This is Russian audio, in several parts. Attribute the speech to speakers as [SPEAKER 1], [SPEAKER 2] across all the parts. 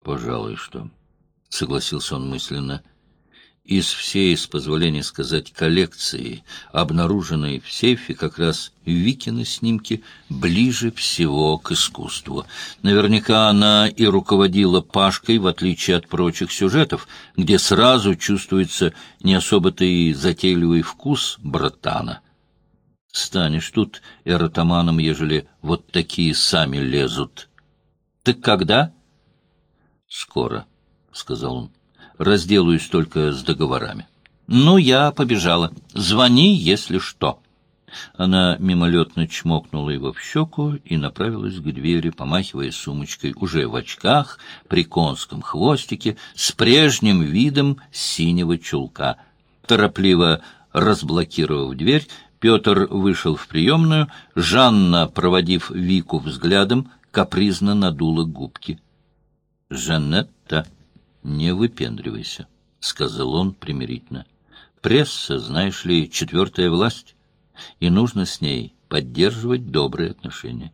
[SPEAKER 1] — Пожалуй, что, — согласился он мысленно. Из всей, с позволения сказать, коллекции, обнаруженной в сейфе, как раз Викины снимки ближе всего к искусству. Наверняка она и руководила Пашкой, в отличие от прочих сюжетов, где сразу чувствуется не особо-то и затейливый вкус братана. Станешь тут эротоманом, ежели вот такие сами лезут. — Так когда? — Скоро, — сказал он. — Разделаюсь только с договорами. — Ну, я побежала. Звони, если что. Она мимолетно чмокнула его в щеку и направилась к двери, помахивая сумочкой, уже в очках, при конском хвостике, с прежним видом синего чулка. Торопливо разблокировав дверь, Петр вышел в приемную, Жанна, проводив Вику взглядом, капризно надула губки. — Жанетта, не выпендривайся, — сказал он примирительно. — Пресса, знаешь ли, четвертая власть, и нужно с ней поддерживать добрые отношения.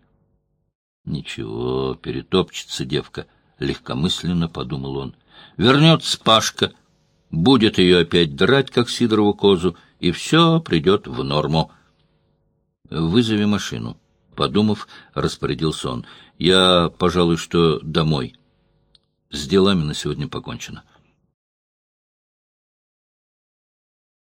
[SPEAKER 1] — Ничего, перетопчется девка, — легкомысленно подумал он. — Вернется Пашка, будет ее опять драть, как Сидорову козу, — и все придет в норму. «Вызови машину», — подумав, распорядился он. «Я, пожалуй, что домой. Делами на сегодня покончено».